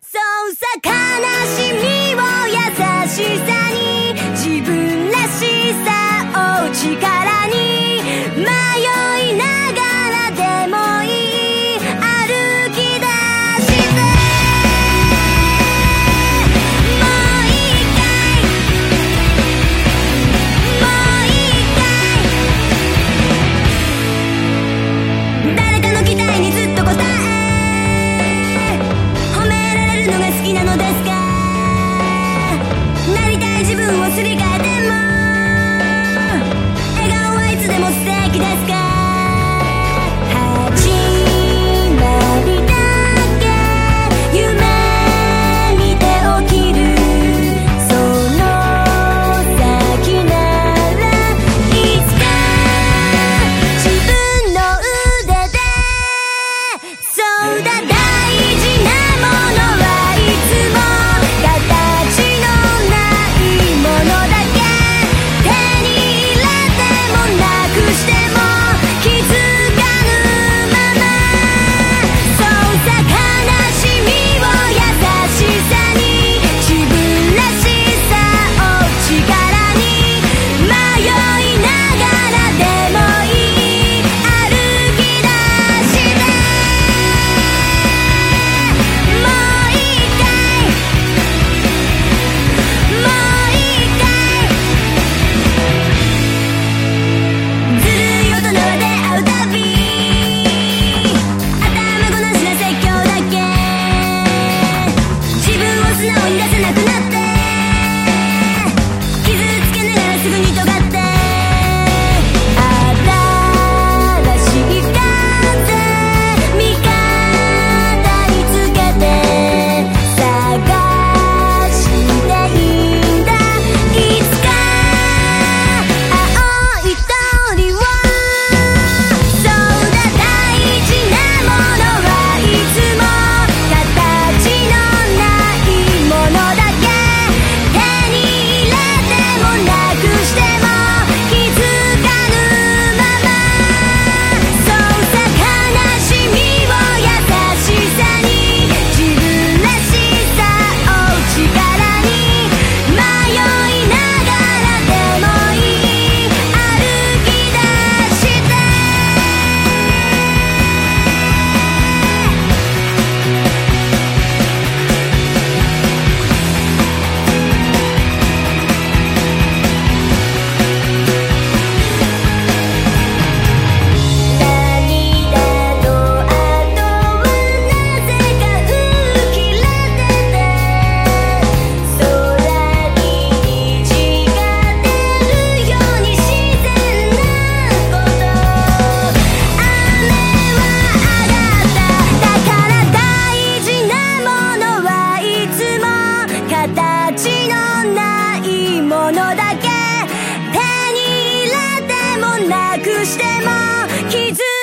そうさ悲しみを優しさなので隠しても